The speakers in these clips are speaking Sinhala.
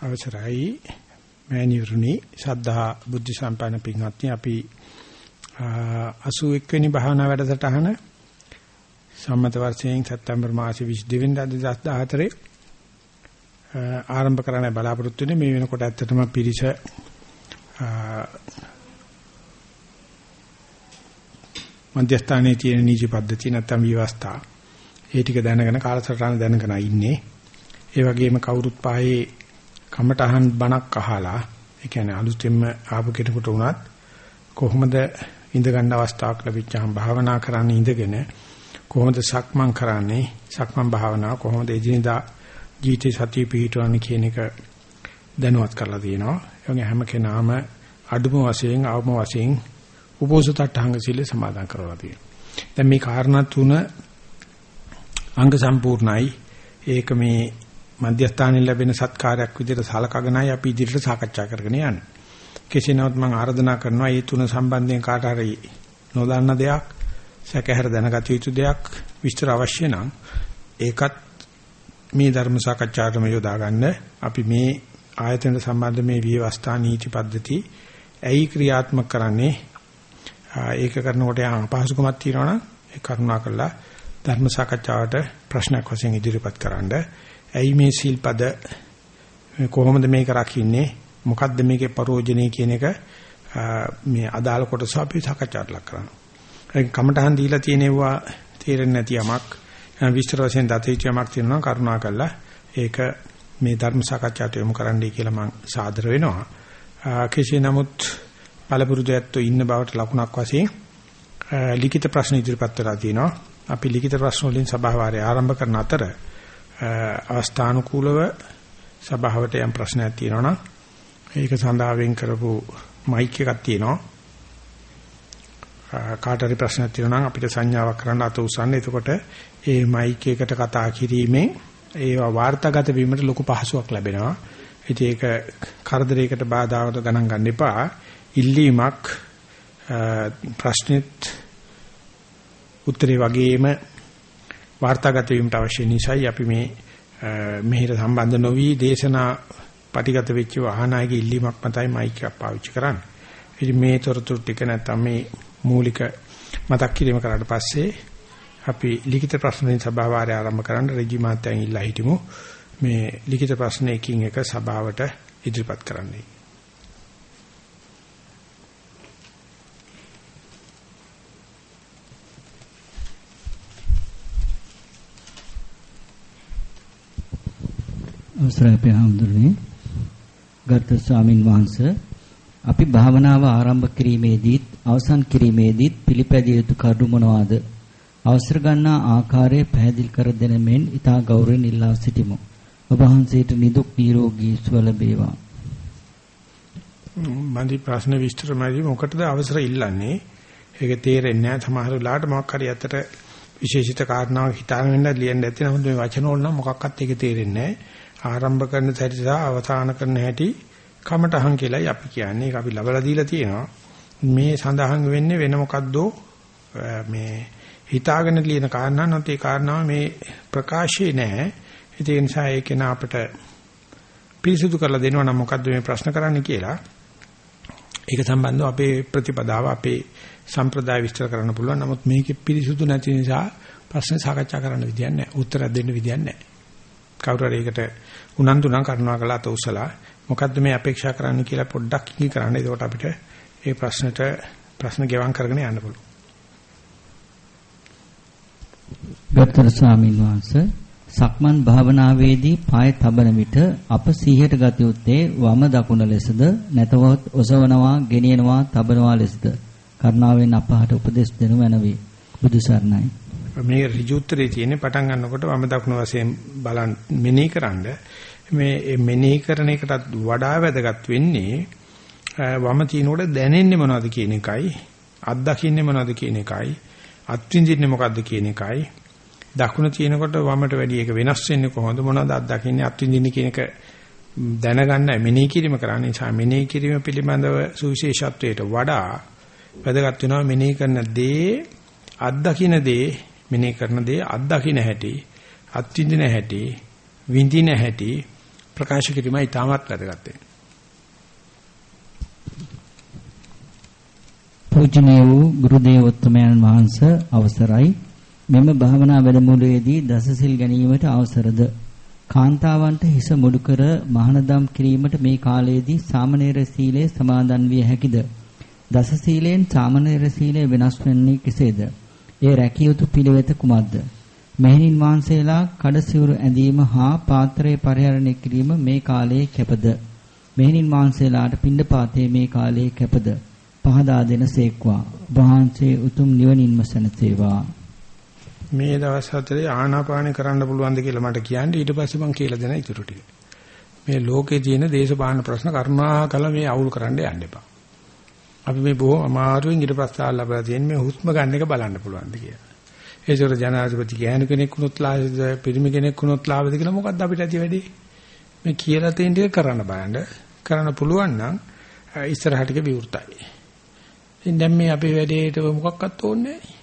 අවසරයි. මෑණිවරුනි ශ්‍රද්ධා බුද්ධ සම්පන්න පින්වත්නි අපි 81 වෙනි භාවනා වැඩසටහන සම්මත වර්ෂයෙන් සැප්තැම්බර් මාසයේ 22 වෙනිදා 2014 ආරම්භ කරන්න බලාපොරොත්තු වෙන්නේ. මේ වෙනකොට ඇත්තටම පිරිස මධ්‍යස්ථානයේ තියෙන නීති පද්ධතිය නැත්නම් විවස්ථා. ඒ ටික දැනගෙන කාලසටහන දැනගෙන ඉන්නේ. ඒ වගේම කවුරුත් පායේ කමටහන් බණක් අහලා ඒ කියන්නේ අලුතෙන්ම ආපු කෙනෙකුට වුණත් කොහොමද ඉඳ ගන්න අවස්ථාවක් ලැබිච්චාම භාවනා කරන්න ඉඳගෙන කොහොමද සක්මන් කරන්නේ සක්මන් භාවනාව කොහොමද එදිනදා ජීවිතේ සතිය පිහිටවන්නේ කියන එක දැනුවත් කරලා තියෙනවා. ඒ හැම කෙනාම අඩුම වශයෙන් අවම වශයෙන් උපෝසතට්ඨංග සීල සමාදන් කරලා තියෙනවා. දැන් මේ කාරණා තුන අංග සම්පූර්ණයි. ඒක මේ මධ්‍යස්ථානයේ ලැබෙන සත්කාරයක් විදිහට සලකගෙනයි අපි ඉදිරියට සාකච්ඡා කරගෙන යන්නේ. කෙසේ නමුත් මම ආරාධනා කරනවා මේ තුන සම්බන්ධයෙන් කාට හරි නොදන්න දෙයක්, සැකහැර දැනගත යුතු දෙයක් විස්තර අවශ්‍ය නම් ඒකත් මේ ධර්ම සාකච්ඡාවටම යොදා ගන්න අපි මේ ආයතන සම්බන්ධ මේ විවස්ථා නීති පද්ධති ඇයි ක්‍රියාත්මක කරන්නේ ඒක කරනකොට යම් අපහසුකමක් තියෙනවනම් ඒ කරුණා කරලා ධර්ම සාකච්ඡාවට ප්‍රශ්නයක් වශයෙන් ඉදිරිපත් කරන්න. ඇයි මේ සීල්පද කොහොමද මේක රකින්නේ? මොකද්ද මේකේ ප්‍රෝජනේ කියන එක මේ අදාළ කොටස අපි සාකච්ඡාට ලක් කරනවා. ඒ කමටහන් දීලා තියෙනවා තේරෙන්නේ නැති යමක් විස්තර වශයෙන් දතේච යමක් තියෙනවා කරුණා කරලා ඒක මේ ධර්ම සාකච්ඡාට යොමු කරන්නයි කියලා මම සාදර වෙනවා. කෙසේ නමුත් පළපුරුදු ඇත්තෝ ඉන්න බවට ලකුණක් වශයෙන් ලිඛිත ප්‍රශ්න ඉදිරිපත් වෙලා තිනවා. අපි ලිඛිත ප්‍රශ්න වලින් සභාවාරය ආරම්භ කරන අතර අවස්ථානුකූලව සභාවට යම් ප්‍රශ්නයක් තියෙනවා නම් ඒක සඳහා වෙන් කරපු මයික් එකක් තියෙනවා. කාට හරි ප්‍රශ්නයක් තියෙනවා නම් අපිට සංඥාවක් කරන්න අත උස්සන්න. එතකොට ඒ මයික් එකට කතා කිරීමෙන් ඒවා වාර්තාගත වීමට ලොකු පහසුවක් ලැබෙනවා. ඉතින් ඒක කරදරයකට බාධාකට ගණන් ගන්න එපා. ඉල්ලීමක් ප්‍රශ්නෙත් උත්තරේ වගේම වාර්තාගත වීමට අවශ්‍ය නිසායි අපි මේ මෙහෙර සම්බන්ධ නොවි දේශනා පටිගත වෙච්ච වාහනායක ඉල්ලීමක් මතයි මයික් එක පාවිච්චි කරන්නේ. ඉතින් මේ තොරතුරු ටික නැත්නම් මේ මූලික මතක් කිරීම කරාට පස්සේ අපි ලිඛිත ප්‍රශ්න වලින් සභාව වාරය ආරම්භ කරන්න රජි මාත්‍යන් ඉල්ලා හිටිමු. මේ ලිඛිත ප්‍රශ්න එකින් එක සභාවට ඉදිරිපත් කරන්නයි. අවසරයි අපේ හඳුරන්නේ ගර්ථ ස්වාමින් වහන්සේ අපි භාවනාව ආරම්භ කිරීමේදීත් අවසන් කිරීමේදීත් පිළිපැදිය යුතු කරුණු මොනවාද? අවසර ගන්නා ආකාරය පැහැදිලි කර දෙන මෙන් ඊටා ගෞරවයෙන් ඉල්ලා සිටිමු. ඔබ වහන්සේට නිදුක් නිරෝගී සුව ලැබේවා. මන්දි ප්‍රශ්න විස්තරමයි මොකටද අවසර ඉල්ලන්නේ? ඒක තේරෙන්නේ නැහැ සමහර වෙලාවට මොකක් හරි ඇත්තට විශේෂිත කාරණාවක් හිතාගෙන ඉන්න ලියන්න ඇති නමුත් මේ වචන වල නම් මොකක්වත් ඒක තේරෙන්නේ නැහැ. ආරම්භ කරන හැටි සහ අවසන් කරන හැටි කමටහන් කියලායි අපි කියන්නේ. ඒක අපි ලබලා දීලා තියෙනවා. මේ සඳහන් වෙන්නේ වෙන මොකද්දෝ මේ හිතාගෙන ලියන කාරණා නැත්නම් ඒ කාරණාව මේ ප්‍රකාශයේ නැහැ. ඒ නිසා ඒක න අපිට පිරිසුදු කරලා දෙනවා නම් මොකද්ද මේ ප්‍රශ්න කරන්න කියලා. ඒක සම්බන්ධව අපේ ප්‍රතිපදාව අපේ සම්ප්‍රදාය විස්තර කරන්න පුළුවන්. නමුත් මේකේ පිරිසුදු නැති නිසා ප්‍රශ්න සාකච්ඡා කරන්න විදියක් නැහැ. උත්තර දෙන්න විදියක් නැහැ. කවුරු හරි ඒකට උනන්දු නම් කරනවා කළා අත උසලා මොකද්ද මේ අපේක්ෂා කරන්න කියලා පොඩ්ඩක් ඉඟි කරන්න. එතකොට අපිට මේ ප්‍රශ්නට ප්‍රශ්න ගෙවම් කරගෙන යන්න පුළුවන්. ගත්තර ස්වාමීන් වහන්සේ සක්මන් භාවනාවේදී පාය තබන විට අප සිහියට ගත යුත්තේ වම දකුණ ලෙසද නැතහොත් ඔසවනවා, ගෙනියනවා, තබනවා ලෙසද කරුණාවෙන් අපහට උපදෙස් දෙනු මැනවි. බුදු සරණයි. මේ ඍජුත්‍රයේ තියෙන පටන් ගන්නකොට වම දකුණ වශයෙන් බලන් මෙනෙහි කරන්ඩ මේ මෙනෙහි කරන එකටත් වඩා වැදගත් වෙන්නේ වම තිනකොට දැනෙන්නේ මොනවද කියන එකයි අත්දකින්නේ මොනවද කියන එකයි අත්විඳින්නේ මොකද්ද කියන එකයි. දකුණ තියෙනකොට වමට වැඩි එක වෙනස් වෙන්නේ කොහොමද? මොනවද අත්දකින්නේ අත්විඳින්නේ කියන එක දැනගන්න මෙනෙහි කිරීම කරන්න නිසා මෙනෙහි කිරීම පිළිබඳව සුවිශේෂත්වයට වඩා වැදගත් වෙනවා මෙනෙහි කරන දේ අත්දකින්න දේ මෙනෙහි කරන දේ අත්දකින්න හැටි අත්විඳින හැටි විඳින හැටි ප්‍රකාශ කිරීමයි තාමත් වැදගත් වෙන්නේ. පූජනීය වූ ගුරු දේවෝත්තමයන් වහන්සේ අවසරයි. මෙම භාවනා වැඩමුළුවේදී දසසිල් ගැනීමට අවසරද? කාන්තාවන්ට හිස මුඩු කර මහානදම් කිරීමට මේ කාලයේදී සාමණේර සීලය සමාදන් විය හැකිද? දස සීලෙන් සාමණේර සීලය වෙනස් වෙන්නේ කෙසේද? ඒ රැකිය යුතු පිළිවෙත කුමක්ද? මෙහෙණින් වහන්සේලා කඩසිවුරු ඇඳීම හා පාත්‍රය පරිහරණය කිරීම මේ කාලයේ කැපද? මෙහෙණින් වහන්සේලාට පිණ්ඩපාතයේ මේ කාලයේ කැපද? පහදා දෙන සේක්වා. වහන්සේ උතුම් නිවනින්ම සැනසේවා. මේ දවස් හතරේ ආනාපානෙ කරන්න පුළුවන්ද කියලා මට කියන්න ඊට පස්සේ මම කියලා දෙන ඉතුරු ටික. මේ ලෝකේ තියෙන දේශපාලන ප්‍රශ්න කරුණාකර මේ අවුල් කරන්න යන්න එපා. අපි මේ බොහෝ අමාරුවෙන් ඊට ප්‍රස්තාව ලබලා තියෙන මේ හුස්ම ගන්න එක බලන්න පුළුවන්ද කියලා. ඒසොර ජනාධිපති ගෑනු කෙනෙක් වුණොත් ලාභද පිරිමි කෙනෙක් වුණොත් ලාභද කියලා මොකද්ද අපිට ඇති වෙන්නේ? මේ කියලා තියෙන ටික කරන්න බලන්න. කරන්න පුළුවන් නම් ඉස්සරහට ටික විවෘතයි. ඉතින් දැන් මේ අපේ වැඩේට මොකක්වත් ඕනේ නැහැ.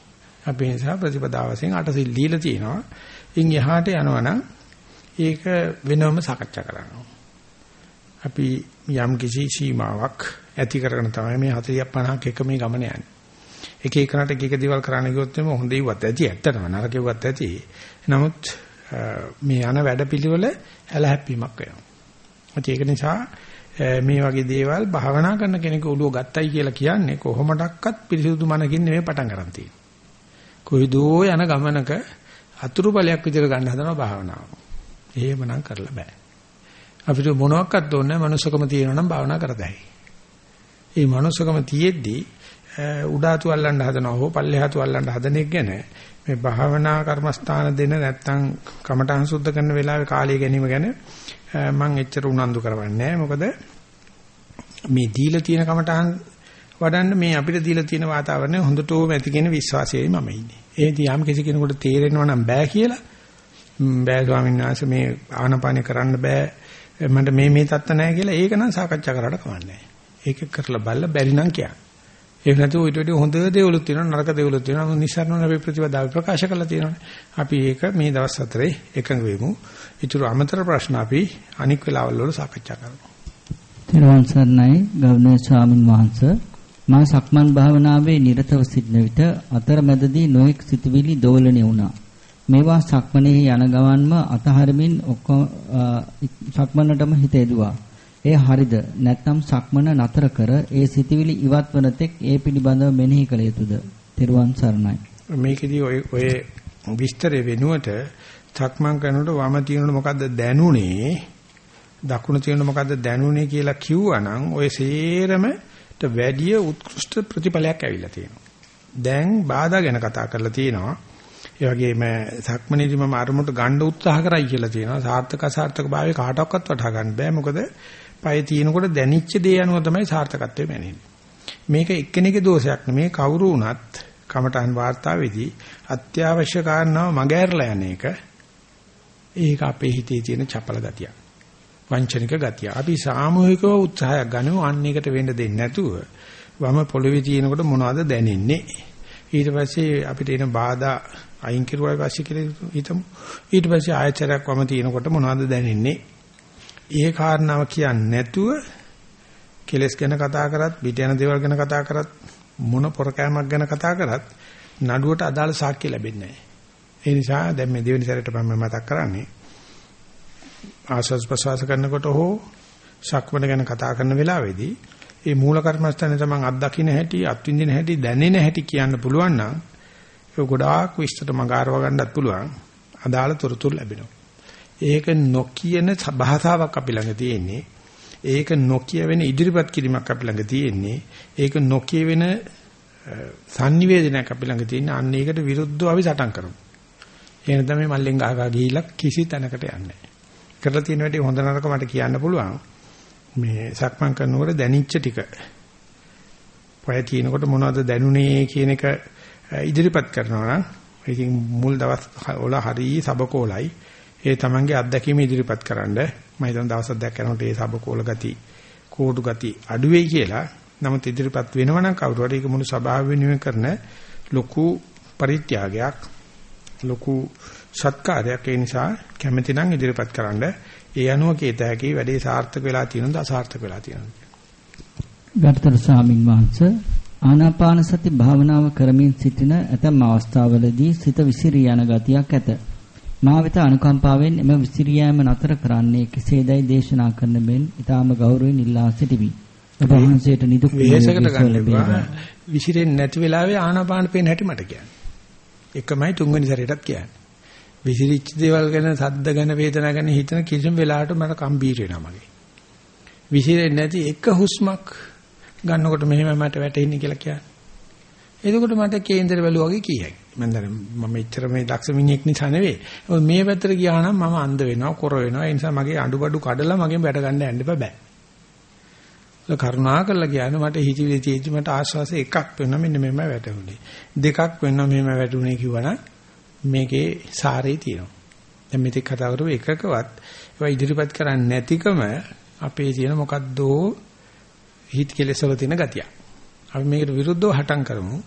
අපි නිසා ප්‍රතිපදාව වශයෙන් අටසිල් දීලා තියෙනවා. ඉන් එහාට යනවනම් ඒක වෙනවම සාකච්ඡා කරනවා. අපි යම් කිසි සීමාවක් ඇති කරගෙන තමයි මේ 40 50ක් එක මේ ගමන යන්නේ. එක එකනට එක එක දේවල් කරන්න ගියොත් එimhe හොඳ ඉවත් ඇති ඇත්තටම නරක ඉවත් ඇති. නමුත් මේ යන වැඩපිළිවෙල හැලහැප්පීමක් වෙනවා. ඒක නිසා මේ වගේ දේවල් භාවනා කරන කෙනෙකු ඔළුව ගත්තයි කියලා කියන්නේ කොහොමඩක්වත් පිරිසුදු මනකින් නෙමෙයි පටන් ගන්න තියෙන්නේ. කොයිදෝ යන ගමනක අතුරු බලයක් විදිහට ගන්න හදනවා භාවනාව. එහෙමනම් කරලා බෑ. අපිට මොනවත් ඕනේ නැහැ මනුස්සකම තියෙනවා නම් භාවනා කරතයි. ඒ මනුස්සකම තියෙද්දි උඩාතු අල්ලන්න හදනවා හෝ පල්ලෙහාතු අල්ලන්න හදන එක ගැන මේ භාවනා කර්මස්ථාන දෙන නැත්තම් කමඨං සුද්ධ කරන වෙලාවේ කාලය ගැනීම ගැන මම එච්චර උනන්දු කරවන්නේ නැහැ මොකද මේ දීලා තියෙන කමඨං වඩන්න මේ අපිට දීලා තියෙන වාතාවරණය හොඳටම ඇති කියන විශ්වාසයයි මම ඉන්නේ. ඒදී යම් කිසි කෙනෙකුට තේරෙනවා නම් බෑ කියලා බෑ ස්වාමීන් වහන්සේ මේ ආනපාන කරන්න බෑ මට මේ මේ තත්ත නැහැ කියලා ඒක නම් සාකච්ඡා කරලා කමන්නේ නැහැ. ඒක කරලා බලලා බැරි නම් කියන්න. ඒක නැතුව ඊට වඩා හොඳ දේවලුත් තියෙනවා නරක දේවලුත් තියෙනවා. නිසරණ අපි ප්‍රතිපදාව ප්‍රකාශ කරලා තියෙනවානේ. අපි ඒක මේ දවස් හතරේ එකඟ වෙමු. ඊටු අමතර ප්‍රශ්න අපි අනික් වෙලාවල් වල සාකච්ඡා කරමු. තිරුවන් සරණයි ගෞරවනීය ස්වාමින් වහන්සේ මා සක්මන් භාවනාවේ නිරතව සිටින විට අතරමැදදී නොඑක් සිතුවිලි දෝලණය වුණා. මේවා සක්මනේ යන ගමන්ම අතහරමින් ඔක්කොම සක්මනටම හිත යදුවා. එය හරිද? නැත්නම් සක්මන නතර කර ඒ සිතවිලි ඉවත් වන තෙක් ඒ පිළිබඳව මෙනෙහි කළ යුතුද? තෙරුවන් සරණයි. මේකෙදි ඔය ඔය විස්තරය වෙනුවට සක්මන් කරනකොට වම තියෙනකොට මොකද්ද දැනුනේ? දකුණ තියෙනකොට මොකද්ද දැනුනේ කියලා කිව්වනම් ඔය සේරමට වැඩිය උත්කෘෂ්ඨ ප්‍රතිඵලයක් ඇවිල්ලා තියෙනවා. දැන් බාධා ගැන කතා කරලා තියෙනවා. ඒ වගේම සක්මනේදී මම අරමුණට ගන්න උත්සාහ කරයි කියලා තියෙනවා. සාර්ථක අසාර්ථක භාවය කාටවත් වටහා ගන්න බෑ. මොකද පය තියෙනකොට දැනිච්ච දේ අනුව තමයි සාර්ථකත්වය මැනෙන්නේ. මේක එක්කෙනෙකුගේ දෝෂයක් නෙමේ කවුරු වුණත් කමඨහන් වාර්තාවේදී අත්‍යවශ්‍ය කාරණාව මගහැරලා යන එක ඒක අපේ හිතේ තියෙන චපල ගතිය. වංචනික ගතිය. අපි සාමූහිකව උත්සාහයක් ගනිමු අන්න එකට වෙන්න දෙන්නේ නැතුව වම පොළවේ තියෙනකොට මොනවද දැනෙන්නේ? ඊට පස්සේ අපිට එන බාධා අයින් කරුවායි පස්සේ කියලා හිතමු. ඊට පස්සේ ආයතරයක් වම තියෙනකොට මොනවද දැනෙන්නේ? ඒ කාරණාව කියන්නේ නැතුව කෙලස් ගැන කතා කරත්, පිට යන දේවල් ගැන කතා කරත්, මොන පොරකෑමක් ගැන කතා කරත් නඩුවට අදාළ සාක්ෂි ලැබෙන්නේ නැහැ. ඒ නිසා දැන් මේ දෙවෙනි සැරේට මම මතක් කරන්නේ ආශස් ප්‍රසවාස කරනකොට හෝ ශක්වන ගැන කතා කරන වෙලාවේදී මේ මූල කර්මස්ථානේ තමන් අත්දකින්න හැටි, අත්විඳින හැටි, දැනෙන හැටි කියන්න පුළුවන් නම් ඒක ගොඩාක් විස්තර මගාරව ගන්නත් පුළුවන්. අදාළ තොරතුරු ලැබෙනවා. ඒක නොකියන භාෂාවක් අපි ළඟ තියෙන්නේ. ඒක නොකිය වෙන ඉදිරිපත් කිරීමක් අපි ළඟ තියෙන්නේ. ඒක නොකිය වෙන sannivedanayak අපි ළඟ තියෙන අන්න ඒකට විරුද්ධව අපි සටන් කරමු. ඒ නැත්නම් මේ මල්ලෙන් ගහගා ගිහිල්ලා කිසි තැනකට යන්නේ නැහැ. කරලා තියෙන වැඩේ හොඳ නරක මට කියන්න පුළුවන්. මේ සක්මන් කරනකොට දැනිච්ච ටික. පය තියෙනකොට මොනවද දැනුනේ කියන එක ඉදිරිපත් කරනවා නම් ඉතින් මුල් දවස් වල හරි සබකෝලයි ඒ තමන්ගේ අත්දැකීම ඉදිරිපත් කරන්න. මම හිතන දවස් දෙකක් යනකොට ඒ සබකෝල ගති කෝඩු ගති අඩු වෙයි කියලා. නමුත් ඉදිරිපත් වෙනවනම් කවුරු හරි ඒක මුළු සභාව වෙනුවෙන් කරන ලොකු පරිත්‍යාගයක් ලොකු සත්කාරයක්. ඒ නිසා කැමැති නම් ඉදිරිපත් කරන්න. ඒ අනුව කීත හැකි වැඩේ සාර්ථක වෙලා තියෙනවද අසාර්ථක වෙලා තියෙනවද? ගරුතර ස්වාමින් වහන්සේ ආනාපාන සති භාවනාව කරමින් සිටින ඇතම් අවස්ථාවලදී සිත විසිරී යන ගතියක් ඇත. මා වෙත අනුකම්පාවෙන් එම විසිරී යාම නතර කරන්නේ කෙසේදයි දේශනා කරන මෙන් ඊටාම ගෞරවයෙන් ඉල්ලා සිටිමි. ඔබ වහන්සේට නිදුක් ගන්නවා. විසිරෙන්නේ නැති වෙලාවේ ආනාපාන පේන හැටි මට කියන්නේ. එකමයි තුන්වෙනි සැරේටත් කියන්නේ. විසිරිච්ච දේවල් ගැන සද්ද ගැන වේදනා ගැන හිතන කිසිම වෙලාවකට මට කම්බීර වෙනවා මගේ. විසිරෙන්නේ නැති එක හුස්මක් ගන්නකොට මෙහෙම මට වැටෙන්නේ කියලා කියන්නේ. එතකොට මට කේන්දර බැලුවා වගේ කීයයි. මම දැන් මම එච්චර මේ දක්ෂ මිනිහෙක් නිසා නෙවෙයි. මේ පැත්තට ගියා නම් මම අන්ධ වෙනවා, කොර වෙනවා. ඒ නිසා මගේ අඬබඩු කඩලා මගෙන් වැට ගන්න යන්න බෑ. කරුණා කරලා කියන්නේ මට හිතවිලි තියෙද්දි මට ආශ්වාස එකක් වෙනවා මෙන්න මෙහෙම වැටුනේ. දෙකක් වෙනවා මෙහෙම වැටුනේ කිව්වනම් මේකේ සාරේ තියෙනවා. දැන් මෙතෙක් කතා කරපු එකකවත් ඒවා ඉදිරිපත් කරන්නේ නැතිකම අපේ තියෙන මොකද්දෝ හිත කෙලෙසවල තියෙන ගතිය. අපි මේකට විරුද්ධව හටම් කරමු.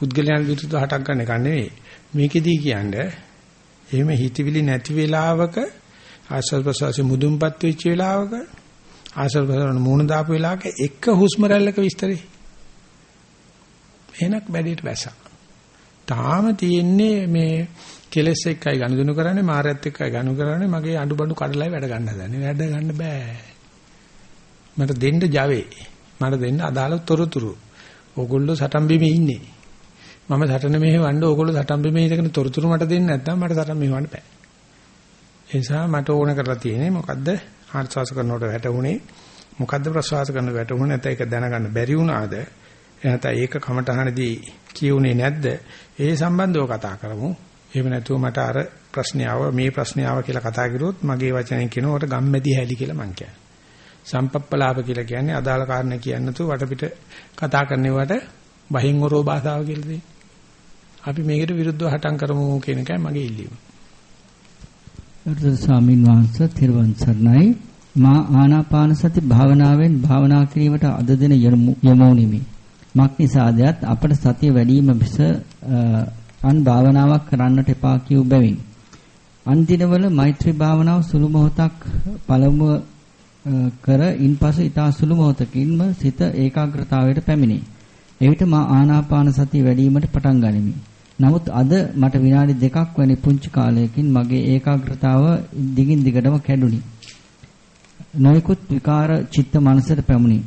පුද්ගලයන් විරුද්ධව හටම් කරන එක නෙවෙයි. මේකෙදී කියන්නේ එහෙම හිතවිලි නැති වෙලාවක ආශ්වාස ප්‍රශ්වාසයේ මුදුන්පත් වෙච්ච වෙලාවක ආශ්වාස ප්‍රශ්වාස මූණ දාපු වෙලාවක එක හුස්ම රැල්ලක විස්තරේ. එහෙනක් බැඩේට වැසා. තාම තියෙන්නේ මේ කෙලස් එක්කයි ගනුදෙනු කරන්නේ මායත් එක්කයි ගනු කරන්නේ මගේ අඬු බඬු කඩලයි වැඩ ගන්න හදන්නේ. වැඩ ගන්න බෑ. මට දෙන්න Java මට දෙන්න අදාළ තොරතුරු. ඕගොල්ලෝ සටන් බිමේ ඉන්නේ. මම සටන මෙහෙවන්න ඕගොල්ලෝ සටන් බිමේ ඉඳගෙන තොරතුරු මට දෙන්නේ නැත්නම් මට සටන් මෙහෙවන්න බෑ. ඒ නිසා මට ඕන කරලා තියෙන්නේ මොකද්ද? ආශ්වාස කරනකොට වැටුනේ මොකද්ද ප්‍රශ්වාස කරන වැටුනේ නැත්නම් ඒක දැනගන්න බැරි වුණාද? එහෙනම් ඒක කමටහනදී කියුනේ නැද්ද? ඒ සම්බන්ධව කතා කරමු. එහෙම නැතුව මට අර ප්‍රශ්නාව මේ ප්‍රශ්නාව කියලා කතා කරුවොත් මගේ වචනෙන් කියනකොට ගම්මැදි හැලි කියලා මං කියන්නේ. සම්පප්පලාප කියලා කියන්නේ අදාළ කාරණේ කියන්නේ නැතුව වටපිට කතා කරනවට බහින් ඔරෝ භාෂාව කියලා දෙන්නේ. අපි මේකට විරුද්ධව හටන් කරමු කියන එකයි මගේ ඉල්ලීම. ගරුතර ස්වාමින් වහන්සේ තිරුවන් සරණයි මා ආනාපාන සති භාවනාවෙන් භාවනා කිරීමට අද දින යමෝනිමි. මක් නිසාදයක් අපට සතිය වැඩිම මිස අන් භාවනාවක් කරන්නට එපා කියු බැවින් අන් දිනවල මෛත්‍රී භාවනාව සුළු මොහොතක් පළමුව කර ඉන්පසු ඊතා සුළු මොහොතකින්ම සිත ඒකාග්‍රතාවයට පැමිණේ. එවිට මා ආනාපාන සතිය වැඩිවීමට පටන් ගනිමි. නමුත් අද මට විනාඩි දෙකක් වැනි පුංචි කාලයකින් මගේ ඒකාග්‍රතාව දිගින් දිගටම කැඩුනි. නොයෙකුත් විකාර චිත්ත මනසට පැමුණි.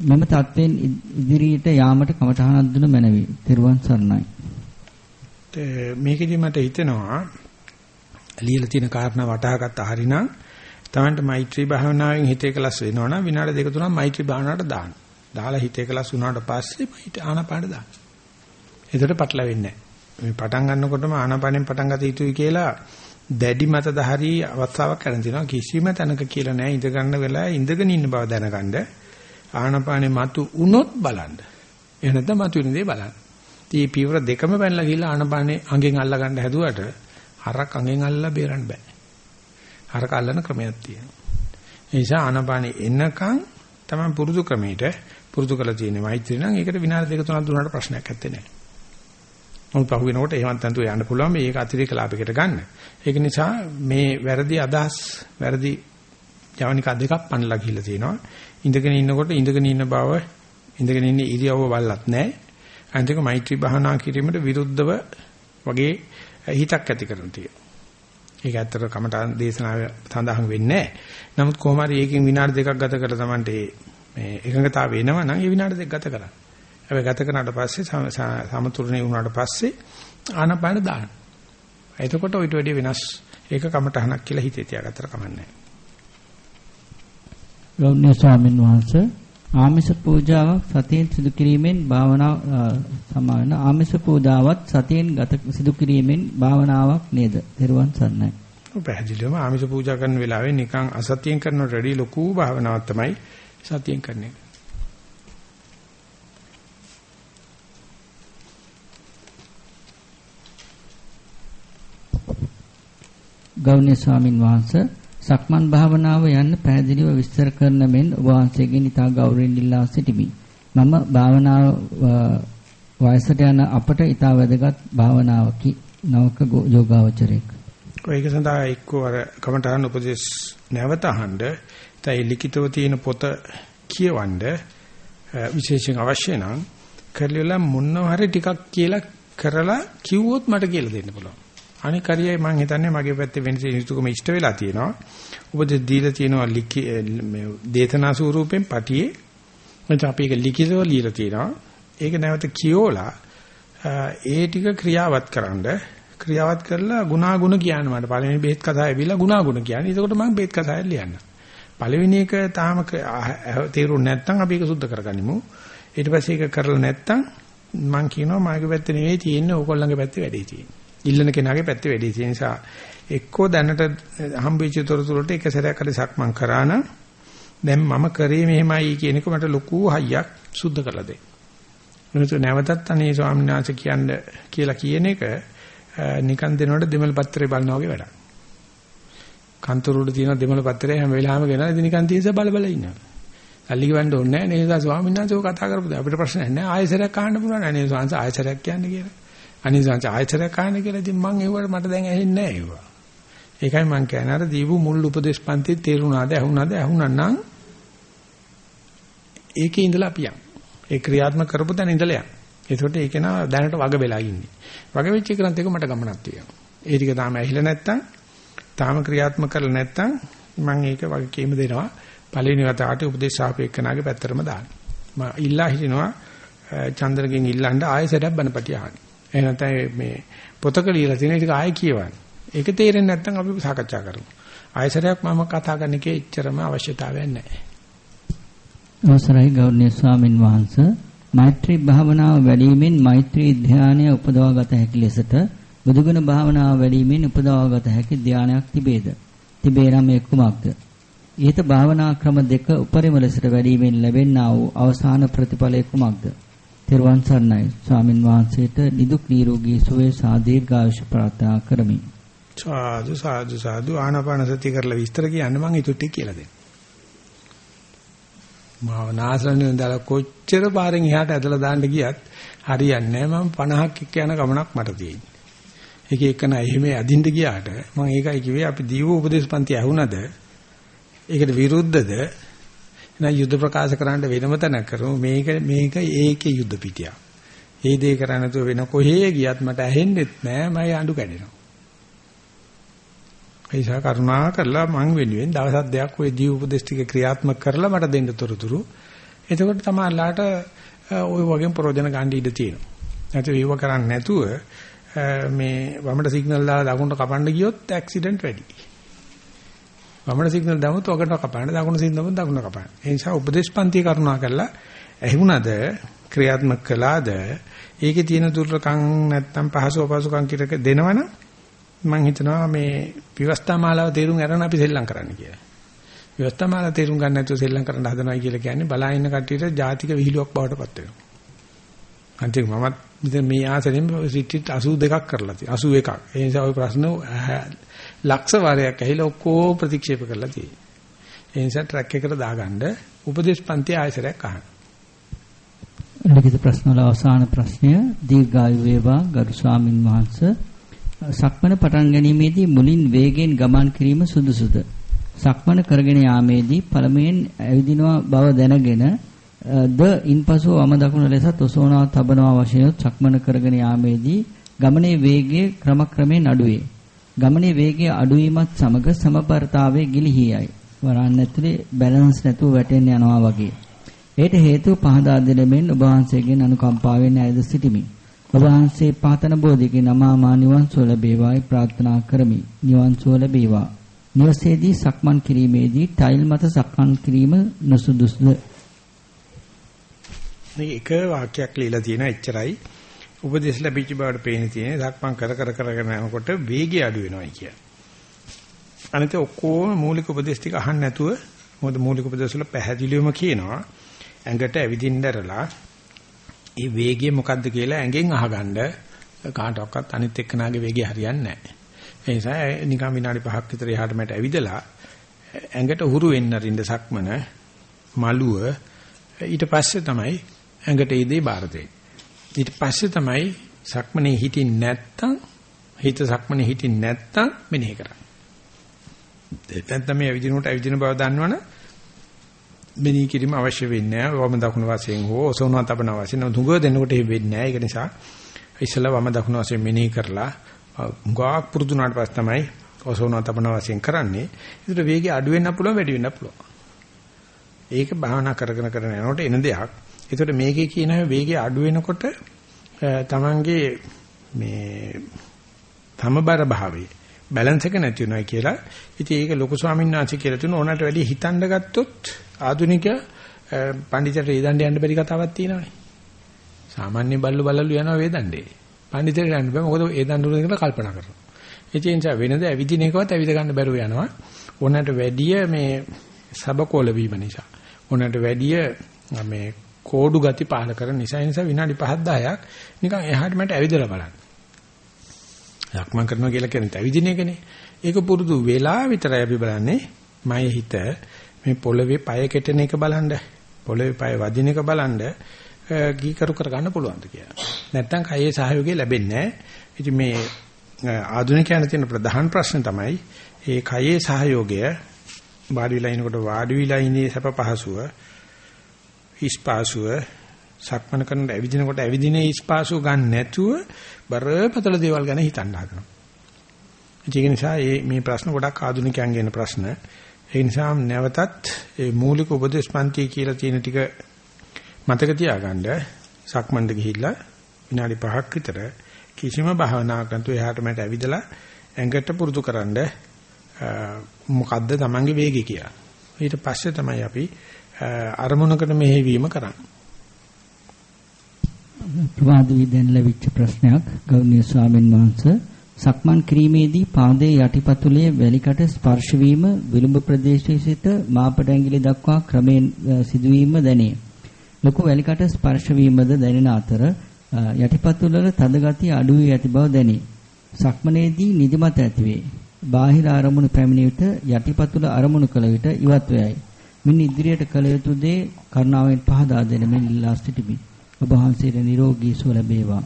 මෙම தත්වෙන් ඉදිරියට යාමට කමඨහනක් දුන මැනවි. තෙරුවන් සරණයි. මේකෙදි මට හිතෙනවා ලියලා තියෙන කාරණා වටහා ගත්ත හරිනම් තමන්ට මෛත්‍රී භාවනාවෙන් හිත එකලස් වෙනවනම් විනාඩි දෙක තුනක් මෛත්‍රී භාවනාවට දාන්න. දාලා හිත එකලස් වුණාට පස්සේ මෛත්‍රී ආනාපාන දාන්න. එතකොට පටලවෙන්නේ නැහැ. මේ පටන් ගන්නකොටම ආනාපානෙන් පටන් ගත යුතුයි කියලා දැඩි මතද හරි අවස්ථාවක් කරන් තිනවා කිසිම තැනක කියලා නැහැ ඉඳ ගන්න වෙලාවේ ඉඳගෙන ඉන්න බව දැනගන්න ආනාපානෙ මතු උනොත් බලන්න. එහෙ නැත්නම් මතු වෙන දේ බලන්න. ඉතින් පීවර දෙකම පැනලා ගිහලා ආනාපානෙ අඟෙන් අල්ල ගන්න හැදුවට හරක් අඟෙන් අල්ලලා බේරන්න බෑ. හරක අල්ලන ක්‍රමයක් තියෙනවා. ඒ නිසා ආනාපානෙ එනකන් තමයි පුරුදු ක්‍රමයට පුරුදු කරලා තියෙන්නේ. මෛත්‍රී නම් ඒකට විනාඩි දෙක තුනක් දුන්නාට ප්‍රශ්නයක් නැත්තේ නෑ. මොකද පහු වෙනකොට එහෙමත් නැතුව යන්න පුළුවන් මේක අතිරේක ලාභයකට ගන්න. ඒක නිසා මේ වැරදි අදහස් වැරදි ජවනිකා දෙකක් පන්නලා ගිහිල්ලා තියෙනවා. ඉඳගෙන ඉන්නකොට ඉඳගෙන ඉන්න බව ඉඳගෙන ඉන්න ඉරියව්ව බලලත් නැහැ. අනිතික මෛත්‍රී භාවනා කිරීමට විරුද්ධව වගේ හිතක් ඇති කරන තියෙනවා. ඒක ඇත්තට කමඨාන් දේශනාව සඳහන් වෙන්නේ නැහැ. නමුත් කොහොම හරි ඒකෙන් විනාඩි දෙකක් ගත කරලා Tamante මේ එකඟතාව වෙනවා නම් ඒ විනාඩි දෙක ගත කරන්න. හැබැයි ගත කරනාට පස්සේ සමතුලනේ වුණාට පස්සේ ආනපාන දාන්න. එතකොට ඊට වැඩිය වෙනස් ඒක කමඨහනක් කියලා හිතේ තියාගත්තට කමන්නේ ගෞරවනීය ස්වාමීන් වහන්සේ ආමිෂ පූජාවක් සතියෙන් සිදු කිරීමෙන් භාවනා සමාන ආමිෂ පූජාවත් සතියෙන් ගත සිදු කිරීමෙන් භාවනාවක් නේද? ත්වන් සන්නයි. පැහැදිලිවම ආමිෂ පූජා කරන වෙලාවේ නිකන් අසතියෙන් කරනට වැඩිය ලොකු භාවනාවක් තමයි සතියෙන් කරන එක. ගෞරවනීය ස්වාමින් වහන්සේ සක්මන් භාවනාව යන්න පැහැදිලිව විස්තර කරන මෙන් ඔබ වහන්සේගෙන් ඉතා ගෞරවයෙන් ඉල්ලා සිටිමි. මම භාවනාව වයසට යන අපට ඉතා වැදගත් භාවනාවකි නවක යෝගාවචරයක්. ඒක සඳහා එක්කෝ අර කමඨාන උපදේශ නැවත අහන්න තයි ලිඛිතව තියෙන පොත කියවන්න විශේෂයෙන් අවශ්‍ය නම් කරලිලා මොනවා හරි ටිකක් කියලා කරලා කිව්වොත් මට කියලා දෙන්න පුළුවන්. අනික හරියයි මම හිතන්නේ මගේ පැත්තේ වෙනස යුතුයකම ඉෂ්ට වෙලා තියෙනවා. උපදෙස් දීලා තියෙනවා ලිඛි මේ දේතනා ස්වරූපෙන් පටියේ. මම අපි ඒක ලිඛිතව ලියලා තියෙනවා. ඒක නැවත කියෝලා ඒ ටික ක්‍රියාවත් කරන්න ක්‍රියාවත් කරලා ගුණාගුණ කියන්න මට පළවෙනි බෙහෙත් කතාව ඇවිල්ලා ගුණාගුණ කියන්නේ. එතකොට මම බෙහෙත් කතාව ලියන්න. පළවෙනි එක තාම තේරුනේ නැත්නම් අපි ඒක සුද්ධ කරගනිමු. ඊට පස්සේ ඒක කරලා නැත්නම් මම කියනවා මාගේ පැත්තේ නෙවෙයි තියෙන්නේ ඕගොල්ලන්ගේ පැත්තේ වැඩේ තියෙන්නේ. ඉල්ලන කෙනාගේ පැත්තේ වැඩේ තියෙන නිසා එක්කෝ දැනට හම්බෙච්ච තොරතුරු වලට එක සැරයක් හරි සක්මන් කරා නම් දැන් මම කරේ මෙහෙමයි කියන එක මට ලොකු හයියක් සුද්ධ කරලා දෙන්න. එනතු නැවතත් අනේ ස්වාමීන් වහන්සේ කියන්න කියලා කියන එක නිකන් දෙනකොට දෙමළ පත්‍රේ බලනවා වගේ වැඩක්. කන්තරුවල තියෙන දෙමළ පත්‍රේ හැම වෙලාවෙම ගෙනලා ඉතින් නිකන් තියෙස බල බල ඉන්නවා. සල්ලි ගවන්න ඕනේ නැහැ නේද ස්වාමීන් වහන්සේ ඔය කතා කරපුද අපිට ප්‍රශ්නයක් නැහැ ආයෙසරයක් අහන්න පුළුවන් නේ නේද ස්වාමීන් ආයෙසරයක් කියන්නේ කියලා. අනේ ස්වාමීන් ආයෙසරයක් අහන්න කියලා ඉතින් මං ඒවට මට දැන් ඇහෙන්නේ නැහැ ඒවා. ඒකයි මං කියන්නේ අර දීපු මුල් උපදේශ පන්ති තේරුණාද ඇහුණාද ඇහුණා නම් ඒකේ ඉඳලා අපි යන්. ඒ ක්‍රියාත්මක කරපු තැන ඉඳලා යන්. ඒකට ඒක නා දැනට වග වෙලා ඉන්නේ. වග වෙච්ච එකනත් එක මට ගමනක් තියෙනවා. ඒ ටික තාම ඇහිලා නැත්තම් තාම ක්‍රියාත්මක කරලා නැත්තම් මම ඒක වගකීම දෙනවා. පළවෙනි වතාවට උපදේශ ආපේක්ෂනාගේ පැත්තරම දාන්න. මම ඉල්ලා හිටිනවා චන්ද්‍රගෙන් ඉල්ලන්න ආයෙසටක් බණපටි අහන්න. එහෙ නැත්නම් මේ පොතක ලියලා තියෙන ටික ආයෙ කියවන්න. ඒක තේරෙන්නේ නැත්නම් අපි සාකච්ඡා කරමු. ආයෙසටක් මම කතා කරන එකේ එච්චරම අවශ්‍යතාවයක් නැහැ. අවසරයි ගෞරවනීය ස්වාමින් වහන්සේ මෛත්‍රී භාවනාව වැඩිවීමෙන් මෛත්‍රී ධානය උපදවාගත හැකි ලෙසට බුදුගුණ භාවනාව වැඩිවීමෙන් උපදවාගත හැකි ධානයක් තිබේද? තිබේ නම් එක් කුමක්ද? ඊට භාවනා ක්‍රම දෙක උපරිම ලෙසට වැඩිවීමෙන් ලැබෙනා වූ අවසාන ප්‍රතිඵලය කුමක්ද? තෙරුවන් සරණයි. ස්වාමින් වහන්සේට නිදුක් නිරෝගී සුවය සහ දීර්ඝායුෂ ප්‍රාර්ථනා කරමි. සාදු සාදු සාදු ආනාපාන සතිය කරලා විස්තර කියන්න මම ඊට ටික කියලා දෙන්න. මාව නාසරණේ ඉඳලා කොච්චර පාරෙන් එහාට ඇදලා දාන්න ගියත් හරියන්නේ නැහැ මම 50ක් එක්ක යන ගමනක් මට තියෙන්නේ. එක එකන එහෙම අදින්න ගියාට මම ඒකයි කිව්වේ අපි දීව උපදේශපන්ති ඇහුණද ඒකට විරුද්ධද නැ යුද්ධ ප්‍රකාශ කරන්න වෙනම තැනක් කරමු මේක මේක ඒකේ යුද්ධ පිටියක්. ඒ දේ කරන්නේ නැතුව වෙන කොහේ ගියත් මට ඇහෙන්නෙත් නෑ මම අඬු කැඩෙනවා. ඒසා කරුණා කරලා මං වෙනුවෙන් දවස් දෙකක් ওই ජීව උපදේශ ටික ක්‍රියාත්මක කරලා මට දෙන්න තොරතුරු. එතකොට තමයිලාට ওই වගේ ප්‍රයෝජන ගන්න ඉඩ තියෙනවා. නැත්නම් ඒව කරන්නේ නැතුව මේ වමට සිග්නල් දාලා දකුණට කපන්න ගියොත් ඇක්සිඩන්ට් වැඩි. වමට සිග්නල් දාමුත් ඔකට කපන්න දකුණට සිග්නල් දාමුත් දකුණට කපන්න. ඒ නිසා උපදේශපන්ති කරුණා කරලා ඇහුණද ක්‍රියාත්මක කළාද ඒකේ තියෙන දුර්ලකම් නැත්නම් පහසු අපහසුකම් කිරක දෙනවනම් මම හිතනවා මේ විවස්ථා මාලාව තේරුම් අරන් අපි සෙල්ලම් කරන්න කියලා. විවස්ථා මාලාව තේරුම් ගන්න නැතුව සෙල්ලම් කරන්න හදනවා කියලා කියන්නේ බලා ඉන්න කට්ටියට ජාතික විහිළුවක් බවට පත් වෙනවා. අන්තිම මමත් ඉතින් මේ ආසනෙන් රිට්‍රීට් 82ක් කරලා තියෙනවා. 81ක්. ඒ නිසා ওই ප්‍රශ්න ලක්ෂ වාරයක් ඇහිලා ඔක්කොම ප්‍රතික්ෂේප කරලා තියෙනවා. ඒ නිසා ට්‍රැක් එකට දාගන්න උපදේශ පන්ති ආයසරයක් අහන්න. ලිඛිත ප්‍රශ්න වල අවසාන ප්‍රශ්නය දීර්ඝායු වේවා ගරු ස්වාමින් වහන්සේ සක්මන පටන් ගැනීමේදී මුලින් වේගයෙන් ගමන් කිරීම සුදුසුද? සක්මන කරගෙන යාමේදී පළමුවෙන් ඇවිදිනවා බව දැනගෙන ද ඉන්පසු වම දකුණ ලෙස ඔසවනවා තබනවා වශයෙන් සක්මන කරගෙන යාමේදී ගමනේ වේගය ක්‍රමක්‍රමයෙන් අඩුවේ. ගමනේ වේගය අඩුවීමත් සමග සමබරතාවයේ ගිලිහියයි. වරන් ඇතුලේ බැලන්ස් නැතුව වැටෙන්න යනවා වගේ. ඒට හේතුව පහදා දෙනෙමින් ඔබ වහන්සේගෙන් අනුකම්පාවෙන් ඇයද සිටිමි. ඔබ වහන්සේ පාතන බෝධිගේ නමාමා නිවන් සුව ලැබේවායි ප්‍රාර්ථනා කරමි. නිවන් සුව ලැබේවා. නිවසේදී සක්මන් කිරීමේදී ටයිල් මත සක්මන් කිරීම නොසුදුසුද? මේ එක වාක්‍යයක් ලියලා තියෙන එච්චරයි. උපදේශ ලැබිච්ච බවට පේන තියෙන සක්මන් කර කර කරගෙන යනකොට වේගය අඩු වෙනවා කිය. අනිත ඔක්කොම මූලික උපදේශ ටික අහන්න නැතුව මොකද මූලික උපදේශ වල පැහැදිලිවම කියනවා ඇඟට ඇවිදින්නදරලා ඒ වේගය මොකද්ද කියලා ඇඟෙන් අහගන්න කාටවත් අනිත් එක්කනාගේ වේගය හරියන්නේ නැහැ. ඒ නිසා නිකන් විනාඩි 5ක් විතර එහාට මට ඇවිදලා ඇඟට උහුරු වෙන්න රින්ද සක්මන මලුව ඊට පස්සේ තමයි ඇඟට ඒ දේ බාර දෙන්නේ. ඊට පස්සේ තමයි සක්මනේ හිටින් නැත්තම් හිත සක්මනේ හිටින් නැත්තම් මෙනෙහි කරන්න. නැත්නම් මේ ඇවිදිනකොට ඇවිදින බව දන්නවනේ මෙනෙහි කිරීම අවශ්‍ය වෙන්නේ නැහැ. වම දකුණු වශයෙන් හෝ ඔසවනවා තබන වශයෙන් දුඟ දෙනකොට එහෙ වෙන්නේ නැහැ. ඒක නිසා ඉස්සලා වම දකුණු වශයෙන් මෙනෙහි කරලා ගාක් පුරුදුනාට පස්සේ තමයි ඔසවනවා තබන වශයෙන් කරන්නේ. ඒකට වේගය අඩු වෙන්න පුළුවන් වැඩි වෙන්න පුළුවන්. ඒක භාවනා කරගෙන කරගෙන යනකොට එන දෙයක්. ඒකට මේකේ කියන වේගය අඩු වෙනකොට තමන්ගේ මේ තමබර භාවයේ බැලන්ස් එක නැති වෙනවා කියලා. ඉතින් ඒක ලොකු ස්වාමීන් වහන්සේ කියලා තුන ඕනට වැඩි හිතන්න ගත්තොත් ආධුනික පඬිතට වේදණ්ඩ යන්න බැරි කතාවක් තියෙනවානේ. සාමාන්‍ය බල්ලු බල්ලු යනවා වේදණ්ඩේ. පඬිතට යන්න බෑ මොකද වේදණ්ඩ උන කියලා කල්පනා කරනවා. ඒ නිසා වෙනද ඇවිදින එකවත් ඇවිද ගන්න බැරුව යනවා. ඕනට වැඩිය මේ සබකෝල වීම නිසා. ඕනට වැඩිය මේ කෝඩු ගති පහල කරන නිසා නිසා විනාඩි 5ක් 10ක් නිකන් එහාට මට ඇවිදලා බලන්න. යක්මන් කරනවා කියලා කියන්නේ ඇවිදින එකනේ. ඒක පුරුදු වෙලා විතරයි අපි බලන්නේ. මගේ හිත මේ පොළවේ පය කෙටෙන එක බලන්න. පොළවේ පය වදින එක බලන්න ගීකරු කර ගන්න පුළුවන්ද කියලා. නැත්තම් කයේ සහයෝගය ලැබෙන්නේ නැහැ. ඉතින් මේ ආධුනිකයන් තියෙන ප්‍රධාන ප්‍රශ්න තමයි ඒ කයේ සහයෝගය වාඩි වෙලා ඉනකොට වාඩි වෙලා ඉන්නේ සැප පහසුව ඉස්පාසුව සක්මන කරනකොට ඇවිදිනකොට ඇවිදින ඉස්පාසුව ගන්න නැතුව බරපතල දේවල් ගැන හිතන්න හදනවා. ඒක නිසා මේ ප්‍රශ්න ගොඩක් ආධුනිකයන්ගේ ප්‍රශ්න. ඒ නිසා නැවතත් මේ මූලික උපදේශ පන්ති කියලා තියෙන ටික මතක තියාගන්න සක්මන්ද ගිහිල්ලා විනාඩි 5ක් විතර කිසිම භාවනාවක් නැතුව එහාට මට ඇවිදලා ඇඟට පුරුදු කරන්න මොකද්ද Tamange වේගය කියලා. ඊට පස්සේ තමයි අපි අරමුණකට මෙහෙවීම කරන්නේ. ප්‍රවාද විදෙන් ලැබිච්ච ප්‍රශ්නයක් ගෞරවනීය ස්වාමීන් වහන්සේ සක්මන් කිරීමේදී පාදයේ යටිපතුලේ වැලිකට ස්පර්ශ වීම විලුඹ ප්‍රදේශයේ සිට මාපට ඇඟිලි දක්වා ක්‍රමයෙන් සිදුවීම දැනේ. ලොකු වැලිකට ස්පර්ශ වීමද දැනෙන අතර යටිපතුලවල තද ගතිය අඩු වී ඇති බව දැනේ. සක්මනේදී නිදිමත ඇතිවේ. බාහිර අරමුණු පැමිණි විට යටිපතුල අරමුණු කළ විට ඉවත් වෙයි. මින් ඉදිරියට කළ යුතු දේ කරුණාවෙන් පහදා දෙන මෙන් ඉල්ලා සිටිමි. ඔබ වහන්සේට නිරෝගී සුව ලැබේවා.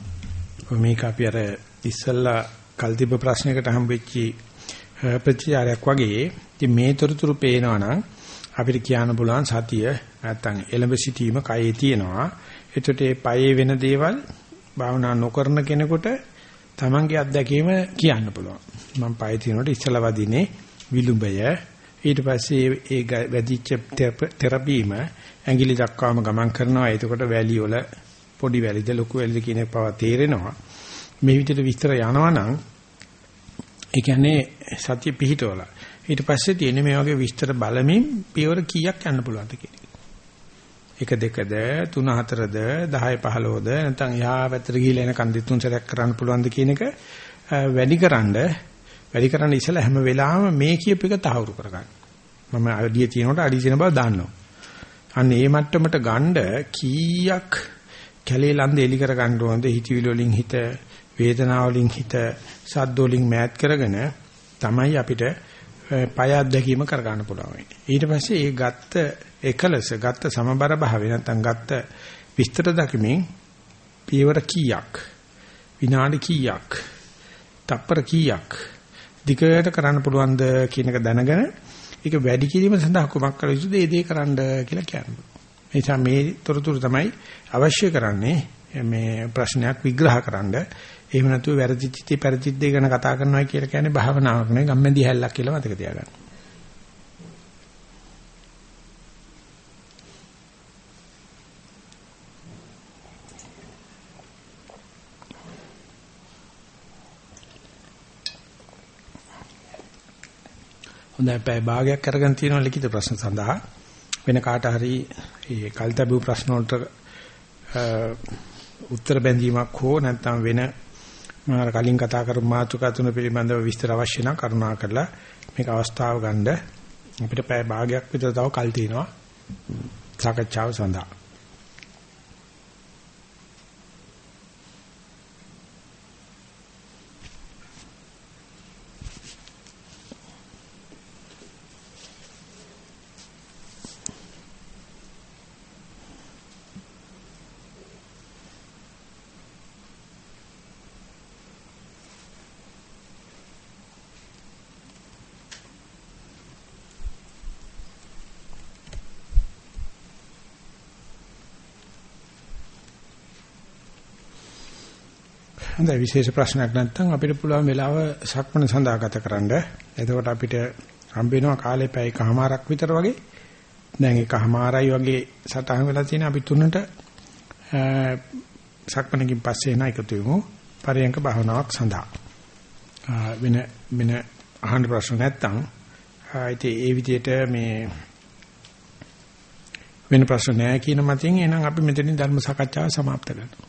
මේක අපි අර ඉස්සල්ලා කල්තිබ ප්‍රශ්නයකට හම්බෙච්චි ප්‍රතිචාරයක් වගේ ඉතින් මේ තොරතුරු පේනවා නම් අපිට කියන්න පුළුවන් සතිය නැත්තම් එළඹ සිටීම කයේ තියෙනවා. එතකොට මේ පයේ වෙන දේවල් භාවනා නොකරන කෙනෙකුට Tamange අත්දැකීම කියන්න පුළුවන්. මම පයේ තියෙනකොට ඉස්සලා වදිනේ විලුඹය ඊට පස්සේ ඒ වැදිච්ච තෙරපීම ඇඟිලි දක්වාම ගමන් කරනවා. එතකොට වැලි වල පොඩි වැලිද ලොකු වැලිද කියන එක පවා තේරෙනවා. මේ විදිහට විස්තර යනවා නම් ඒ කියන්නේ සතිය පිහිටවල ඊට පස්සේ තියෙන මේ වගේ විස්තර බලමින් පියවර කීයක් යන්න පුළුවන්ද කියන එක. 1 2ද 3 4ද 10 15ද නැත්නම් එහා පැත්තට ගිහිල්ලා එන කන්දේ තුන් සැරයක් කරන්න පුළුවන්ද කියන එක වැඩිකරනද වැඩිකරන ඉස්සලා හැම වෙලාවෙම මේ කියප එක තහවුරු කරගන්න. මම අඩිය තියෙනකොට අඩිය තියෙන බව දන්නවා. අන්න ඒ මට්ටමට ගණ්ඩ කීයක් කැලේ ලන්ද එලි කර ගන්න ඕනද? හිතවිලි වලින් හිත වේදනාව වලින් හිත සද්ද වලින් මෑත් කරගෙන තමයි අපිට පය අත්දැකීම කර ගන්න පුළුවන්. ඊට පස්සේ ඒ ගත්ත එකලස ගත්ත සමබර භාවය නැත්නම් ගත්ත විස්තර දකිමින් පියවර කීයක්? විනාඩි කීයක්? තප්පර කීයක්? දිගට කරන්න පුළුවන්ද කියන එක දැනගෙන ඒක වැඩි කිරීම සඳහා කුමක් කළ යුතුද? ඒ දේ කරන්න කියලා කියනවා. ඒ නිසා මේ තොරතුරු තමයි අවශ්‍ය කරන්නේ මේ ප්‍රශ්නයක් විග්‍රහ කරන්න. එහෙම නැතුව වැරදිච්ච ඉති පරිචිත් දෙය ගැන කතා කරනවා කියලා කියන්නේ භාවනාවක් නෙවෙයි ගම්මැදි හැල්ලක් කියලා මතක තියාගන්න. හොඳයි පැය භාගයක් අරගෙන තියෙනවා ලිඛිත ප්‍රශ්න සඳහා වෙන කාට හරි ඒ කල්තබු ප්‍රශ්න වලට උත්තර බැඳීමක් හෝ නැත්නම් වෙන මම කලින් කතා කරපු මාතෘකා තුන පිළිබඳව විස්තර අවශ්‍ය නම් කරුණා කරලා මේක අවස්ථාව ගන්න. අපිට පැය භාගයක් විතර තව කල් තියෙනවා. සාකච්ඡාව සඳහා. හොඳයි විශේෂ ප්‍රශ්නයක් නැත්නම් අපිට පුළුවන් වෙලාව සක්මණ සඳහා ගත කරන්න. එතකොට අපිට හම්බ වෙනවා කාලේ පැය එකමාරක් විතර වගේ. දැන් එකමාරයි වගේ සටහන් වෙලා තියෙන අපි තුනට සක්මණකින් පස්සේ එන එකතු වෙමු. පරියංක භාවනාවක් සඳහා. වෙන වෙන අහන්න ප්‍රශ්න නැත්නම් ඉතින් ඒ විදිහට මේ වෙන ප්‍රශ්න නැහැ කියන මතින් එහෙනම් අපි මෙතනින් ධර්ම සාකච්ඡාව સમાપ્ત කරනවා.